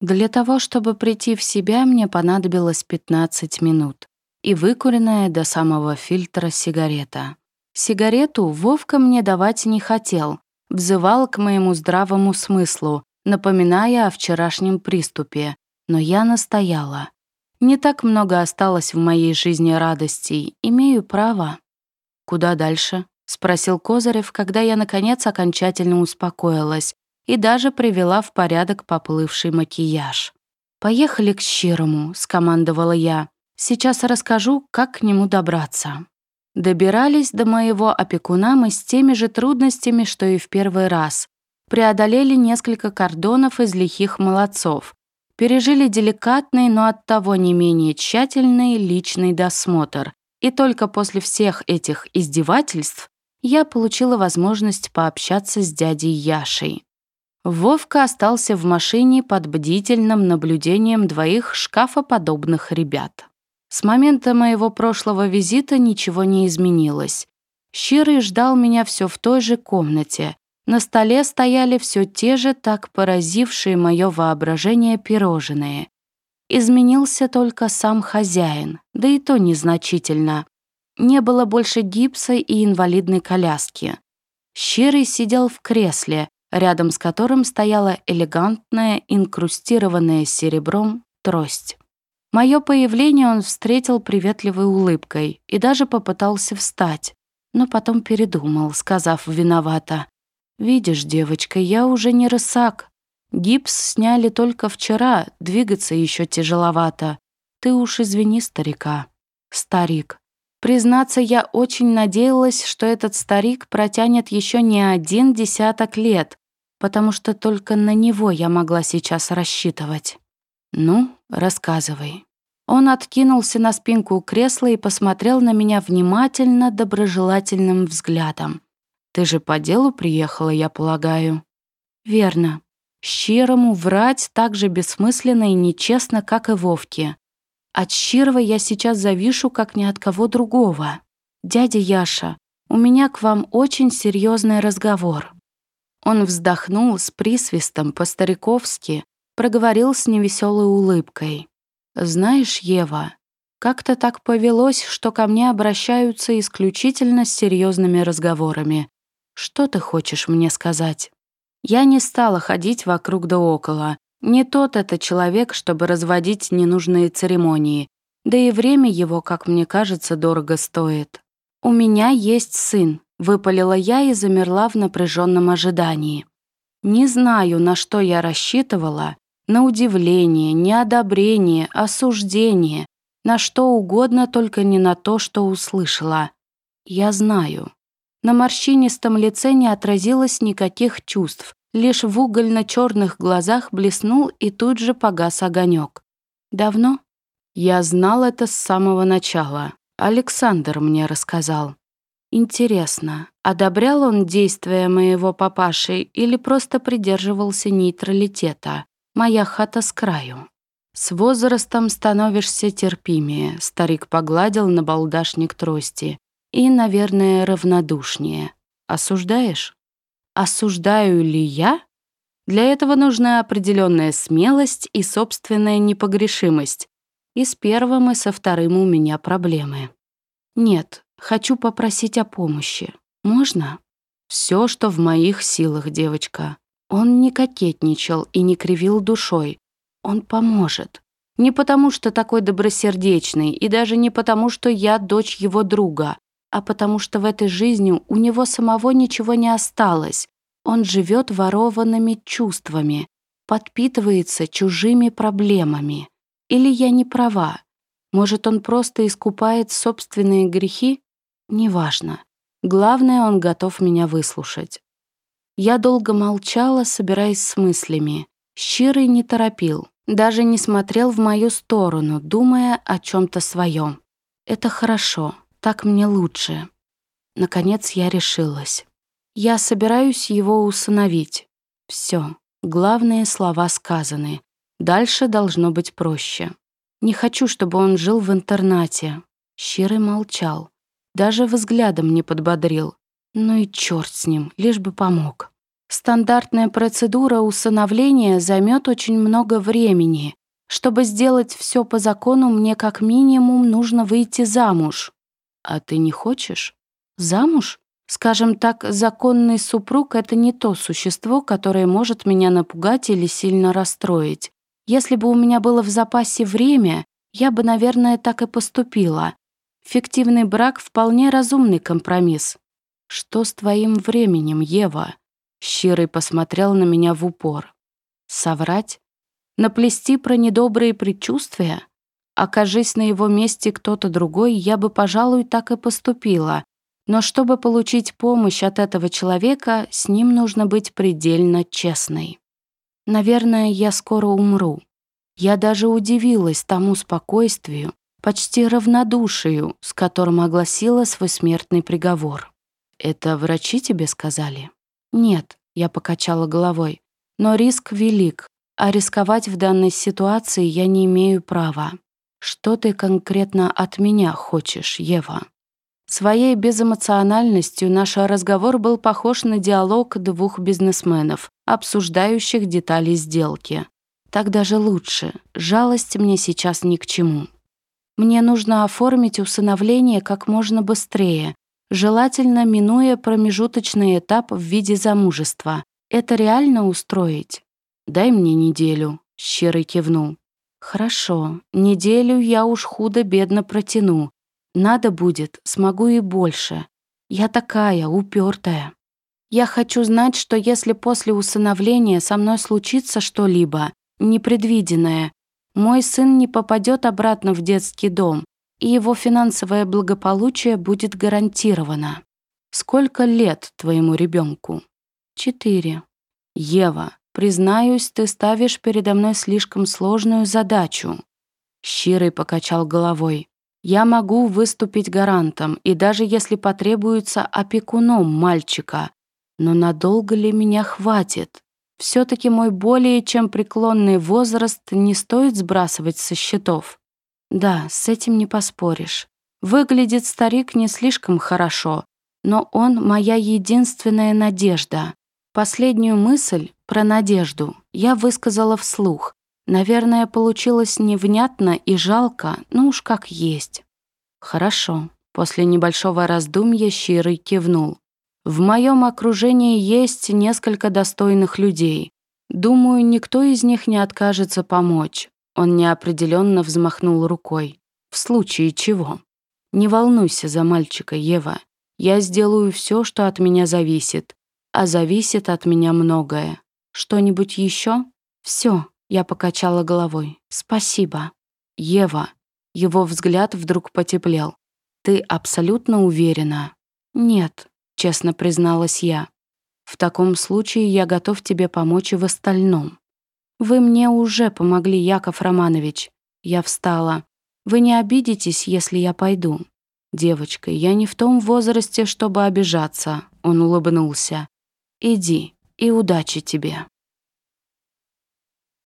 Для того, чтобы прийти в себя, мне понадобилось 15 минут. И выкуренная до самого фильтра сигарета. Сигарету Вовка мне давать не хотел, взывал к моему здравому смыслу, напоминая о вчерашнем приступе, но я настояла. Не так много осталось в моей жизни радостей, имею право. «Куда дальше?» — спросил Козырев, когда я, наконец, окончательно успокоилась и даже привела в порядок поплывший макияж. «Поехали к Щирому», — скомандовала я. «Сейчас расскажу, как к нему добраться». Добирались до моего опекуна мы с теми же трудностями, что и в первый раз. Преодолели несколько кордонов из лихих молодцов. Пережили деликатный, но оттого не менее тщательный личный досмотр. И только после всех этих издевательств я получила возможность пообщаться с дядей Яшей. Вовка остался в машине под бдительным наблюдением двоих шкафоподобных ребят. С момента моего прошлого визита ничего не изменилось. Щирый ждал меня все в той же комнате. На столе стояли все те же так поразившие мое воображение пирожные. Изменился только сам хозяин, да и то незначительно. Не было больше гипса и инвалидной коляски. Щирый сидел в кресле, рядом с которым стояла элегантная, инкрустированная серебром трость. Мое появление он встретил приветливой улыбкой и даже попытался встать, но потом передумал, сказав виновато. «Видишь, девочка, я уже не рысак. Гипс сняли только вчера, двигаться еще тяжеловато. Ты уж извини старика». «Старик». Признаться, я очень надеялась, что этот старик протянет еще не один десяток лет, потому что только на него я могла сейчас рассчитывать. «Ну, рассказывай». Он откинулся на спинку кресла и посмотрел на меня внимательно, доброжелательным взглядом. «Ты же по делу приехала, я полагаю?» «Верно. Щирому врать так же бессмысленно и нечестно, как и Вовке. От Щирова я сейчас завишу, как ни от кого другого. Дядя Яша, у меня к вам очень серьезный разговор». Он вздохнул с присвистом по-стариковски, проговорил с невеселой улыбкой. «Знаешь, Ева, как-то так повелось, что ко мне обращаются исключительно с серьезными разговорами. Что ты хочешь мне сказать?» Я не стала ходить вокруг да около. Не тот это человек, чтобы разводить ненужные церемонии. Да и время его, как мне кажется, дорого стоит. У меня есть сын, Выпалила я и замерла в напряженном ожидании. Не знаю, на что я рассчитывала, на удивление, неодобрение, осуждение, на что угодно, только не на то, что услышала. Я знаю. На морщинистом лице не отразилось никаких чувств, лишь в угольно-черных глазах блеснул и тут же погас огонек. Давно? Я знал это с самого начала. Александр мне рассказал. Интересно, одобрял он действия моего папаши или просто придерживался нейтралитета? Моя хата с краю. С возрастом становишься терпимее, старик погладил на балдашник трости. И, наверное, равнодушнее. Осуждаешь? Осуждаю ли я? Для этого нужна определенная смелость и собственная непогрешимость. И с первым, и со вторым у меня проблемы. Нет, Хочу попросить о помощи. Можно? Все, что в моих силах, девочка. Он не кокетничал и не кривил душой. Он поможет. Не потому, что такой добросердечный, и даже не потому, что я дочь его друга, а потому что в этой жизни у него самого ничего не осталось. Он живет ворованными чувствами, подпитывается чужими проблемами. Или я не права? Может, он просто искупает собственные грехи? Неважно. Главное, он готов меня выслушать. Я долго молчала, собираясь с мыслями. Щирый не торопил, даже не смотрел в мою сторону, думая о чем то своем. Это хорошо, так мне лучше. Наконец я решилась. Я собираюсь его усыновить. Все, главные слова сказаны. Дальше должно быть проще. Не хочу, чтобы он жил в интернате. Щирый молчал. Даже взглядом не подбодрил. Ну и черт с ним, лишь бы помог. Стандартная процедура усыновления займет очень много времени. Чтобы сделать все по закону, мне как минимум нужно выйти замуж. А ты не хочешь? Замуж? Скажем так, законный супруг — это не то существо, которое может меня напугать или сильно расстроить. Если бы у меня было в запасе время, я бы, наверное, так и поступила. Фиктивный брак — вполне разумный компромисс. «Что с твоим временем, Ева?» Щирый посмотрел на меня в упор. «Соврать? Наплести про недобрые предчувствия? Окажись на его месте кто-то другой, я бы, пожалуй, так и поступила. Но чтобы получить помощь от этого человека, с ним нужно быть предельно честной. Наверное, я скоро умру. Я даже удивилась тому спокойствию, почти равнодушию, с которым огласила свой смертный приговор. «Это врачи тебе сказали?» «Нет», — я покачала головой. «Но риск велик, а рисковать в данной ситуации я не имею права. Что ты конкретно от меня хочешь, Ева?» Своей безэмоциональностью наш разговор был похож на диалог двух бизнесменов, обсуждающих детали сделки. Так даже лучше. Жалость мне сейчас ни к чему. Мне нужно оформить усыновление как можно быстрее, желательно минуя промежуточный этап в виде замужества. Это реально устроить? Дай мне неделю, щерый кивнул. Хорошо, неделю я уж худо-бедно протяну, надо будет, смогу и больше. Я такая, упертая. Я хочу знать, что если после усыновления со мной случится что-либо, непредвиденное, мой сын не попадет обратно в детский дом, и его финансовое благополучие будет гарантировано. Сколько лет твоему ребенку? Четыре. Ева, признаюсь, ты ставишь передо мной слишком сложную задачу. Щирый покачал головой. Я могу выступить гарантом и даже если потребуется опекуном мальчика. Но надолго ли меня хватит? все таки мой более чем преклонный возраст не стоит сбрасывать со счетов. Да, с этим не поспоришь. Выглядит старик не слишком хорошо, но он моя единственная надежда. Последнюю мысль про надежду я высказала вслух, Наверное, получилось невнятно и жалко, но уж как есть. Хорошо. После небольшого раздумья Щирый кивнул. В моем окружении есть несколько достойных людей. Думаю, никто из них не откажется помочь. Он неопределенно взмахнул рукой. В случае чего? Не волнуйся за мальчика, Ева. Я сделаю все, что от меня зависит. А зависит от меня многое. Что-нибудь еще? Все, я покачала головой. «Спасибо». «Ева». Его взгляд вдруг потеплел. «Ты абсолютно уверена?» «Нет», — честно призналась я. «В таком случае я готов тебе помочь и в остальном». «Вы мне уже помогли, Яков Романович». Я встала. «Вы не обидитесь, если я пойду?» «Девочка, я не в том возрасте, чтобы обижаться», — он улыбнулся. «Иди, и удачи тебе».